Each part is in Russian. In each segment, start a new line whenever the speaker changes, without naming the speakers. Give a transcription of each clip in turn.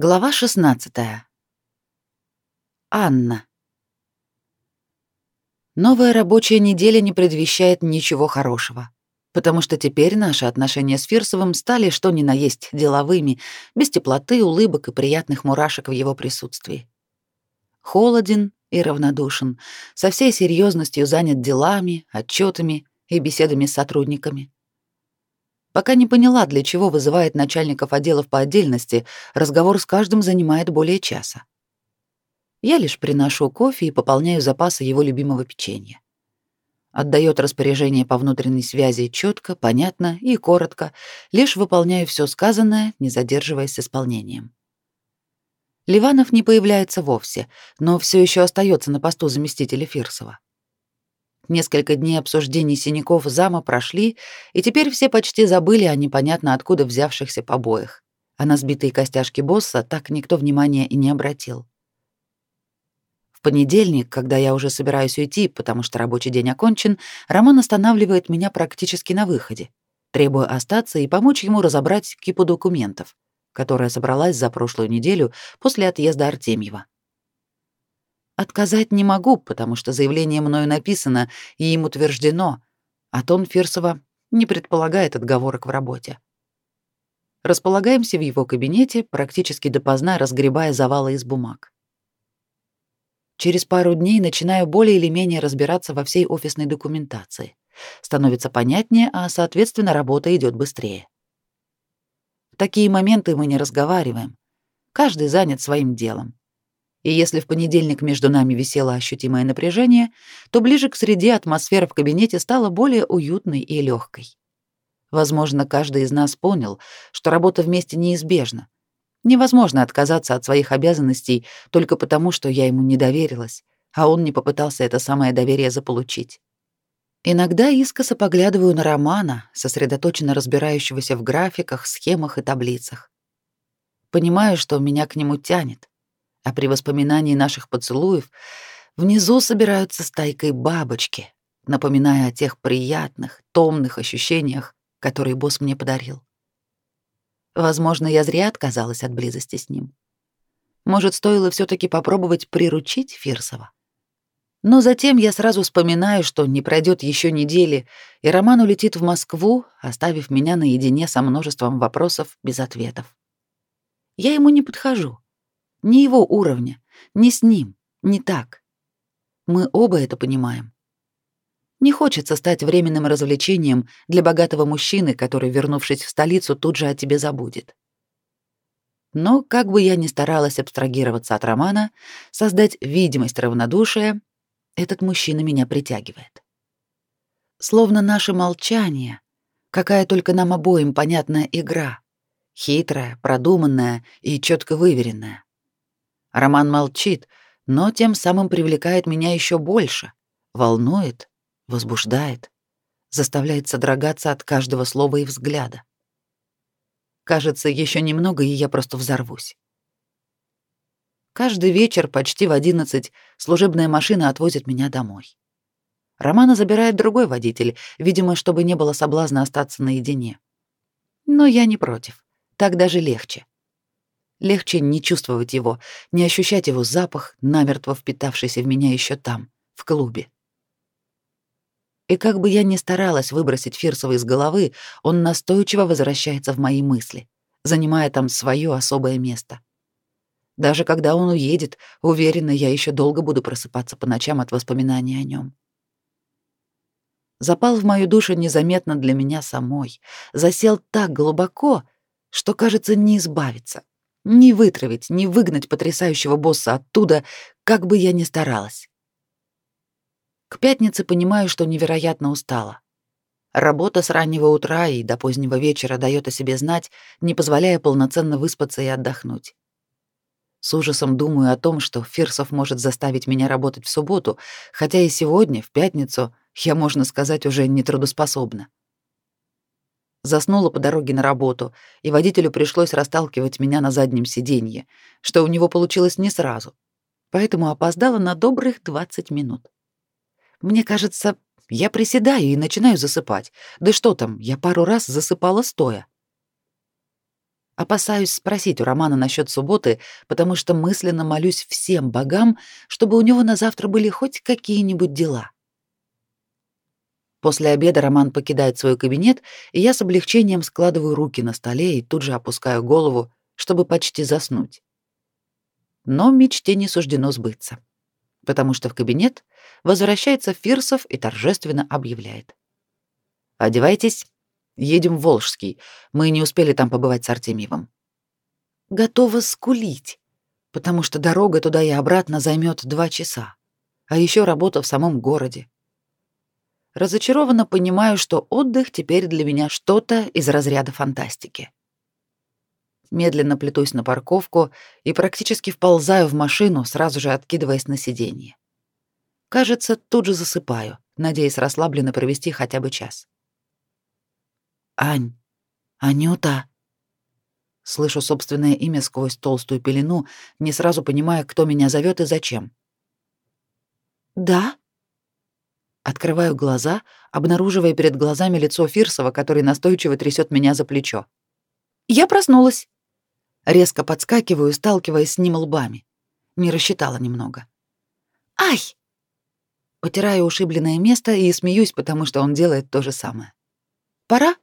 Глава 16. Анна. Новая рабочая неделя не предвещает ничего хорошего, потому что теперь наши отношения с Фирсовым стали что ни на есть деловыми, без теплоты, улыбок и приятных мурашек в его присутствии. Холоден и равнодушен, со всей серьезностью занят делами, отчетами и беседами с сотрудниками. Пока не поняла, для чего вызывает начальников отделов по отдельности, разговор с каждым занимает более часа. Я лишь приношу кофе и пополняю запасы его любимого печенья. Отдает распоряжение по внутренней связи четко, понятно и коротко, лишь выполняю все сказанное, не задерживаясь с исполнением. Ливанов не появляется вовсе, но все еще остается на посту заместителя Фирсова. Несколько дней обсуждений синяков зама прошли, и теперь все почти забыли о непонятно откуда взявшихся побоях. А на сбитые костяшки босса так никто внимания и не обратил. В понедельник, когда я уже собираюсь уйти, потому что рабочий день окончен, Роман останавливает меня практически на выходе, требуя остаться и помочь ему разобрать кипу документов, которая собралась за прошлую неделю после отъезда Артемьева. Отказать не могу, потому что заявление мною написано и им утверждено, а тон Фирсова не предполагает отговорок в работе. Располагаемся в его кабинете, практически допоздна разгребая завалы из бумаг. Через пару дней начинаю более или менее разбираться во всей офисной документации. Становится понятнее, а, соответственно, работа идет быстрее. В такие моменты мы не разговариваем. Каждый занят своим делом. И если в понедельник между нами висело ощутимое напряжение, то ближе к среде атмосфера в кабинете стала более уютной и легкой. Возможно, каждый из нас понял, что работа вместе неизбежна. Невозможно отказаться от своих обязанностей только потому, что я ему не доверилась, а он не попытался это самое доверие заполучить. Иногда искоса поглядываю на Романа, сосредоточенно разбирающегося в графиках, схемах и таблицах. Понимаю, что меня к нему тянет, а при воспоминании наших поцелуев внизу собираются стайкой бабочки, напоминая о тех приятных, томных ощущениях, которые босс мне подарил. Возможно, я зря отказалась от близости с ним. Может, стоило все таки попробовать приручить Фирсова? Но затем я сразу вспоминаю, что не пройдет еще недели, и Роман улетит в Москву, оставив меня наедине со множеством вопросов без ответов. Я ему не подхожу. Не его уровня, не с ним, не так. Мы оба это понимаем. Не хочется стать временным развлечением для богатого мужчины, который, вернувшись в столицу, тут же о тебе забудет. Но как бы я ни старалась абстрагироваться от романа, создать видимость равнодушия, этот мужчина меня притягивает. Словно наше молчание, какая только нам обоим понятная игра, хитрая, продуманная и четко выверенная. Роман молчит, но тем самым привлекает меня еще больше, волнует, возбуждает, заставляет содрогаться от каждого слова и взгляда. Кажется, еще немного, и я просто взорвусь. Каждый вечер почти в одиннадцать служебная машина отвозит меня домой. Романа забирает другой водитель, видимо, чтобы не было соблазна остаться наедине. Но я не против. Так даже легче. Легче не чувствовать его, не ощущать его запах, намертво впитавшийся в меня еще там, в клубе. И как бы я ни старалась выбросить Фирсова из головы, он настойчиво возвращается в мои мысли, занимая там свое особое место. Даже когда он уедет, уверена, я еще долго буду просыпаться по ночам от воспоминаний о нем. Запал в мою душу незаметно для меня самой, засел так глубоко, что, кажется, не избавиться. Не вытравить, не выгнать потрясающего босса оттуда, как бы я ни старалась. К пятнице понимаю, что невероятно устала. Работа с раннего утра и до позднего вечера дает о себе знать, не позволяя полноценно выспаться и отдохнуть. С ужасом думаю о том, что Фирсов может заставить меня работать в субботу, хотя и сегодня, в пятницу, я, можно сказать, уже не трудоспособна. Заснула по дороге на работу, и водителю пришлось расталкивать меня на заднем сиденье, что у него получилось не сразу. Поэтому опоздала на добрых 20 минут. Мне кажется, я приседаю и начинаю засыпать. Да что там, я пару раз засыпала стоя. Опасаюсь спросить у Романа насчет субботы, потому что мысленно молюсь всем богам, чтобы у него на завтра были хоть какие-нибудь дела. После обеда Роман покидает свой кабинет, и я с облегчением складываю руки на столе и тут же опускаю голову, чтобы почти заснуть. Но мечте не суждено сбыться, потому что в кабинет возвращается Фирсов и торжественно объявляет. «Одевайтесь, едем в Волжский, мы не успели там побывать с Артемьевым». Готова скулить, потому что дорога туда и обратно займет два часа, а еще работа в самом городе. Разочарованно понимаю, что отдых теперь для меня что-то из разряда фантастики. Медленно плетусь на парковку и практически вползаю в машину, сразу же откидываясь на сиденье. Кажется, тут же засыпаю, надеясь расслабленно провести хотя бы час. «Ань! Анюта!» Слышу собственное имя сквозь толстую пелену, не сразу понимая, кто меня зовет и зачем. «Да?» Открываю глаза, обнаруживая перед глазами лицо Фирсова, который настойчиво трясет меня за плечо. «Я проснулась!» Резко подскакиваю, сталкиваясь с ним лбами. Не рассчитала немного. «Ай!» Потираю ушибленное место и смеюсь, потому что он делает то же самое. «Пора?»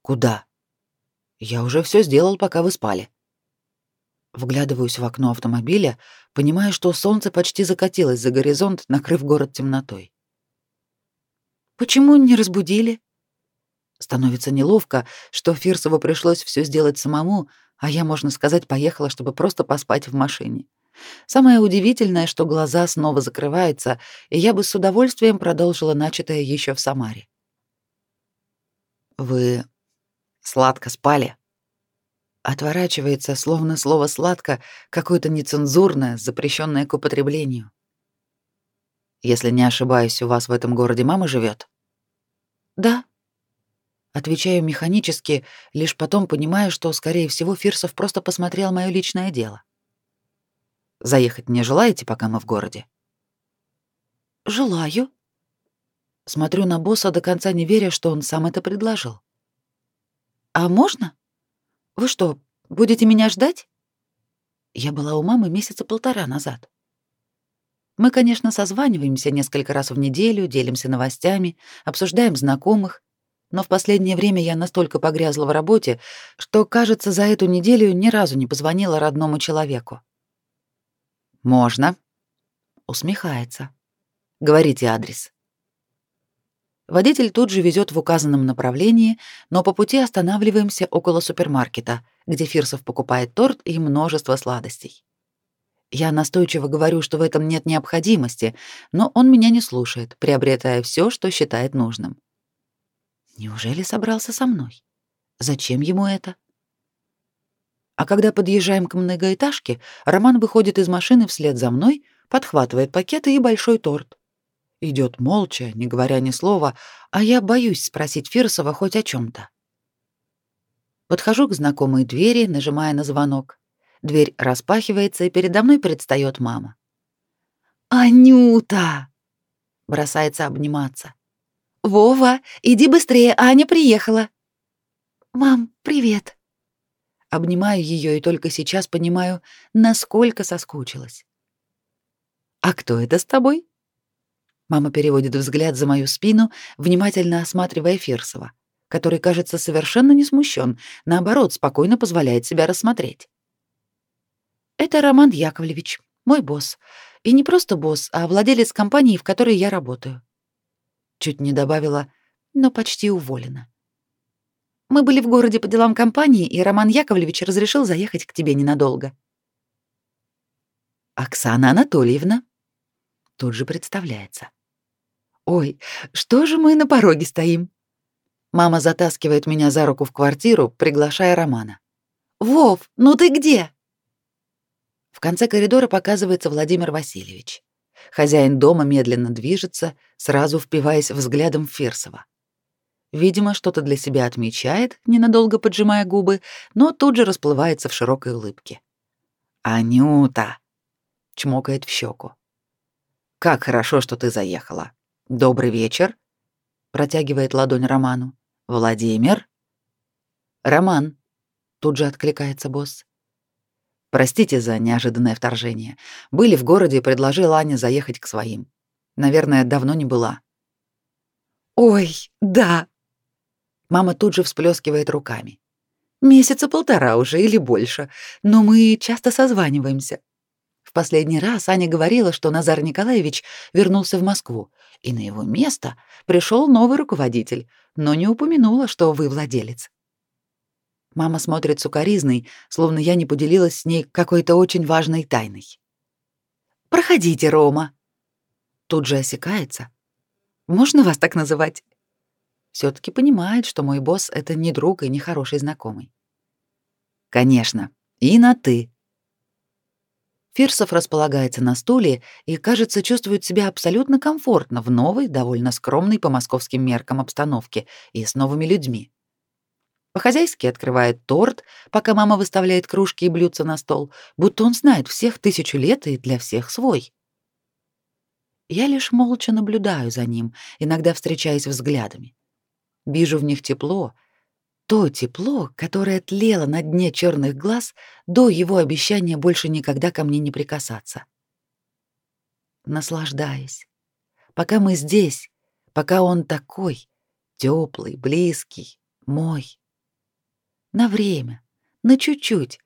«Куда?» «Я уже все сделал, пока вы спали». Вглядываюсь в окно автомобиля, понимая, что солнце почти закатилось за горизонт, накрыв город темнотой. «Почему не разбудили?» Становится неловко, что Фирсову пришлось все сделать самому, а я, можно сказать, поехала, чтобы просто поспать в машине. Самое удивительное, что глаза снова закрываются, и я бы с удовольствием продолжила начатое еще в Самаре. «Вы сладко спали?» Отворачивается, словно слово «сладко» какое-то нецензурное, запрещенное к употреблению. «Если не ошибаюсь, у вас в этом городе мама живет? «Да», Отвечаю механически, лишь потом понимаю, что, скорее всего, Фирсов просто посмотрел моё личное дело. Заехать не желаете, пока мы в городе? Желаю. Смотрю на босса до конца не веря, что он сам это предложил. А можно? Вы что, будете меня ждать? Я была у мамы месяца полтора назад. Мы, конечно, созваниваемся несколько раз в неделю, делимся новостями, обсуждаем знакомых, но в последнее время я настолько погрязла в работе, что, кажется, за эту неделю ни разу не позвонила родному человеку. «Можно», — усмехается. «Говорите адрес». Водитель тут же везет в указанном направлении, но по пути останавливаемся около супермаркета, где Фирсов покупает торт и множество сладостей. Я настойчиво говорю, что в этом нет необходимости, но он меня не слушает, приобретая все, что считает нужным. Неужели собрался со мной? Зачем ему это? А когда подъезжаем к многоэтажке, Роман выходит из машины вслед за мной, подхватывает пакеты и большой торт. Идет молча, не говоря ни слова, а я боюсь спросить Фирсова хоть о чем то Подхожу к знакомой двери, нажимая на звонок. Дверь распахивается, и передо мной предстает мама. «Анюта!» Бросается обниматься. «Вова, иди быстрее, Аня приехала». «Мам, привет». Обнимаю ее и только сейчас понимаю, насколько соскучилась. «А кто это с тобой?» Мама переводит взгляд за мою спину, внимательно осматривая Фирсова, который, кажется, совершенно не смущен, наоборот, спокойно позволяет себя рассмотреть. «Это Роман Яковлевич, мой босс. И не просто босс, а владелец компании, в которой я работаю. Чуть не добавила, но почти уволена. Мы были в городе по делам компании, и Роман Яковлевич разрешил заехать к тебе ненадолго. Оксана Анатольевна тут же представляется. Ой, что же мы на пороге стоим? Мама затаскивает меня за руку в квартиру, приглашая Романа. Вов, ну ты где? В конце коридора показывается Владимир Васильевич. Хозяин дома медленно движется, сразу впиваясь взглядом в Фирсова. Видимо, что-то для себя отмечает, ненадолго поджимая губы, но тут же расплывается в широкой улыбке. «Анюта!» — чмокает в щеку. «Как хорошо, что ты заехала. Добрый вечер!» — протягивает ладонь Роману. «Владимир?» «Роман!» Тут же откликается босс. Простите за неожиданное вторжение. Были в городе и предложил Ане заехать к своим. Наверное, давно не была.
Ой, да. Мама тут же всплескивает руками. Месяца полтора уже или больше, но мы часто созваниваемся. Последний раз Аня говорила, что Назар Николаевич вернулся в Москву, и на его место пришел новый руководитель, но не упомянула, что вы владелец. Мама смотрит сукоризной, словно я не поделилась с ней какой-то очень важной тайной. «Проходите, Рома». Тут же осекается. «Можно вас так называть?» все таки понимает, что мой босс — это не друг и не хороший знакомый.
«Конечно. И на «ты».
Фирсов располагается на стуле и, кажется, чувствует себя абсолютно комфортно в новой, довольно скромной по московским меркам обстановке и с новыми людьми. По-хозяйски открывает торт, пока мама выставляет кружки и блюдца на стол, будто он знает всех тысячу лет и для всех свой. Я лишь молча наблюдаю за ним, иногда встречаясь взглядами. Вижу в них тепло, то тепло, которое тлело на дне черных глаз до его обещания больше никогда ко мне не прикасаться. Наслаждаясь. Пока мы здесь, пока он такой, теплый, близкий, мой на время, на чуть-чуть.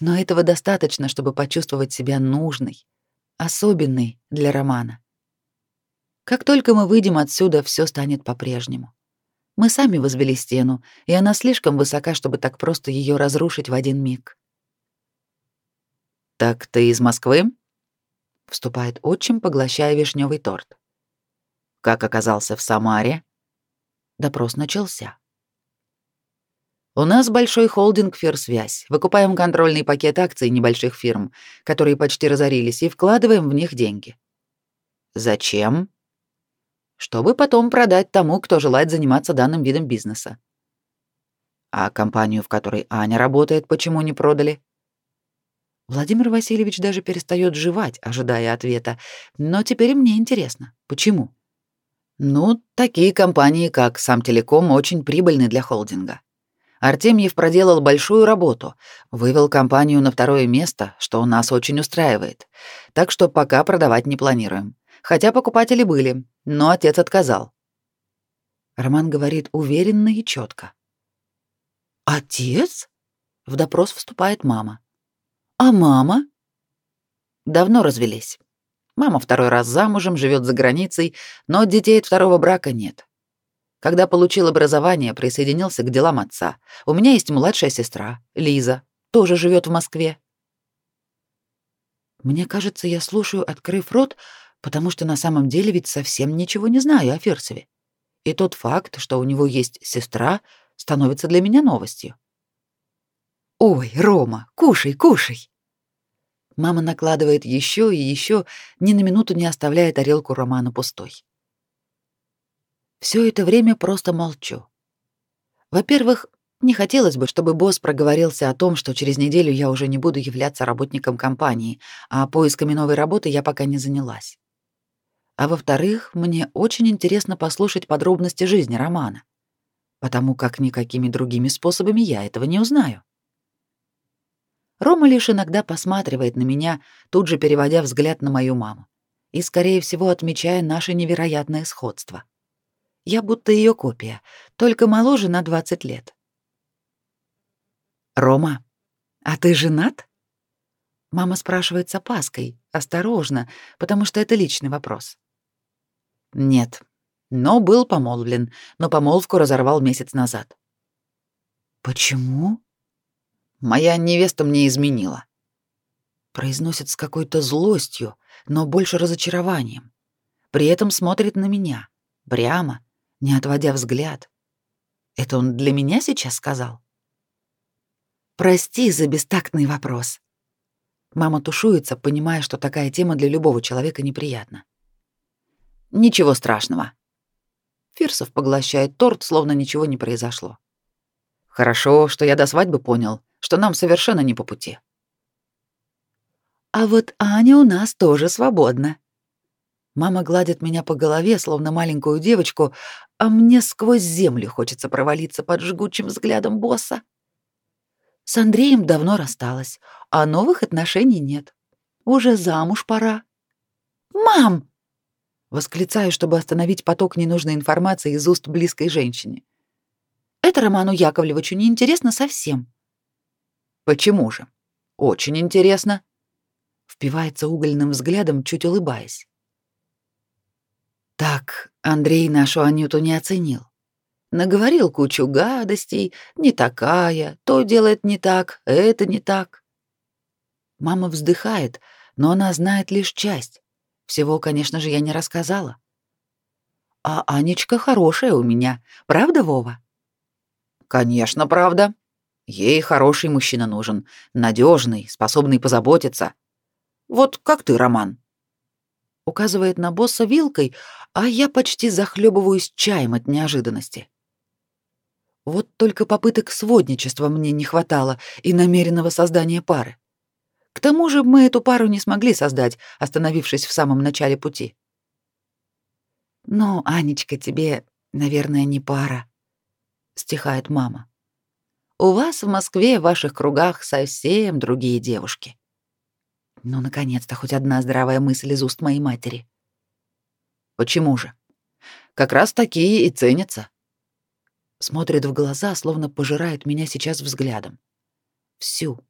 Но этого достаточно, чтобы почувствовать себя нужной, особенной для романа. Как только мы выйдем отсюда, все станет по-прежнему. Мы сами возвели стену, и она слишком высока, чтобы так просто ее разрушить в один миг.
«Так ты из Москвы?» — вступает отчим, поглощая вишневый торт. «Как оказался в Самаре?»
Допрос начался.
У нас большой холдинг «Ферсвязь». Выкупаем контрольный пакет акций небольших фирм, которые почти разорились, и вкладываем в них деньги. Зачем? Чтобы потом продать тому, кто желает заниматься данным видом бизнеса. А компанию, в которой Аня работает, почему не продали?
Владимир Васильевич даже перестает жевать, ожидая ответа. Но теперь мне интересно, почему?
Ну, такие компании, как сам Телеком, очень прибыльны для холдинга. Артемьев проделал большую работу, вывел компанию на второе место, что нас очень устраивает. Так что пока продавать не планируем. Хотя покупатели были, но отец отказал.
Роман говорит уверенно и четко. Отец? В допрос вступает мама. А мама?
Давно развелись. Мама второй раз замужем, живет за границей, но детей от второго брака нет. Когда получил образование, присоединился к делам отца. У меня есть младшая сестра, Лиза, тоже живет в Москве.
Мне кажется, я слушаю, открыв рот, потому что на самом деле ведь совсем ничего не знаю о Ферсове. И тот факт, что у него есть сестра, становится для меня новостью. Ой, Рома, кушай, кушай. Мама накладывает еще и еще, ни на минуту не оставляя тарелку Романа пустой. Все это время просто молчу. Во-первых, не хотелось бы, чтобы босс проговорился о том, что через неделю я уже не буду являться работником компании, а поисками новой работы я пока не занялась. А во-вторых, мне очень интересно послушать подробности жизни Романа, потому как никакими другими способами я этого не узнаю. Рома лишь иногда посматривает на меня, тут же переводя взгляд на мою маму, и, скорее всего, отмечая наше невероятное сходство — я будто ее копия, только моложе на 20 лет. «Рома, а ты женат?» Мама спрашивает с опаской, осторожно, потому что это личный вопрос. «Нет, но был помолвлен, но помолвку разорвал месяц назад». «Почему?» «Моя невеста мне изменила». Произносит с какой-то злостью, но больше разочарованием. При этом смотрит на меня, прямо, не отводя взгляд. Это он для меня сейчас сказал? Прости за бестактный вопрос. Мама тушуется, понимая, что такая тема для любого человека неприятна. Ничего страшного. Фирсов поглощает торт, словно ничего не произошло. Хорошо, что я до свадьбы понял, что нам совершенно не по пути. А вот Аня у нас тоже свободна. Мама гладит меня по голове, словно маленькую девочку, а мне сквозь землю хочется провалиться под жгучим взглядом босса. С Андреем давно рассталась, а новых отношений нет. Уже замуж пора. Мам! Восклицаю, чтобы остановить поток ненужной информации из уст близкой женщины. Это Роману Яковлевичу не интересно совсем.
Почему же? Очень интересно.
Впивается угольным взглядом, чуть улыбаясь. Так, Андрей нашу Анюту не оценил. Наговорил кучу гадостей, не такая, то делает не так, это не так. Мама вздыхает, но она знает лишь часть. Всего, конечно же, я не рассказала. А Анечка хорошая у меня, правда, Вова?
Конечно, правда. Ей хороший мужчина нужен, надежный, способный позаботиться. Вот как ты, Роман.
Указывает на босса вилкой, а я почти захлебываюсь чаем от неожиданности. Вот только попыток сводничества мне не хватало и намеренного создания пары. К тому же мы эту пару не смогли создать, остановившись в самом начале пути. «Ну, Анечка, тебе, наверное, не пара», — стихает мама. «У вас в Москве в ваших кругах совсем другие девушки». Ну, наконец-то хоть одна здравая мысль из уст моей матери.
«Почему же? Как раз такие и ценятся»,
смотрит в глаза, словно пожирает меня сейчас взглядом. Всю,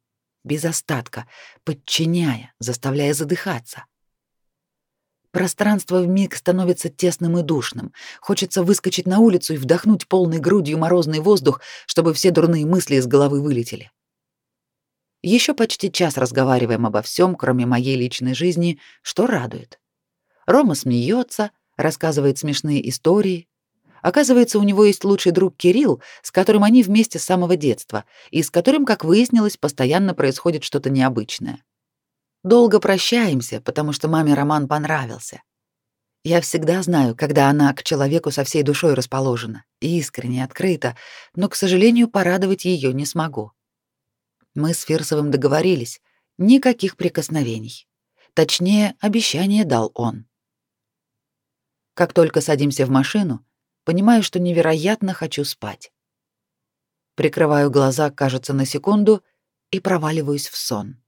без остатка, подчиняя, заставляя задыхаться. Пространство вмиг становится тесным и душным. Хочется выскочить на улицу и вдохнуть полной грудью морозный воздух, чтобы все дурные мысли из головы вылетели. Еще почти час разговариваем обо всем, кроме моей личной жизни, что радует. Рома смеется, рассказывает смешные истории, Оказывается, у него есть лучший друг Кирилл, с которым они вместе с самого детства, и с которым, как выяснилось, постоянно происходит что-то необычное. Долго прощаемся, потому что маме роман понравился. Я всегда знаю, когда она к человеку со всей душой расположена, искренне, открыто, но, к сожалению, порадовать ее не смогу. Мы с Фирсовым договорились, никаких прикосновений. Точнее, обещание дал он. Как только садимся в машину, Понимаю, что невероятно хочу спать. Прикрываю глаза, кажется, на секунду и проваливаюсь в сон.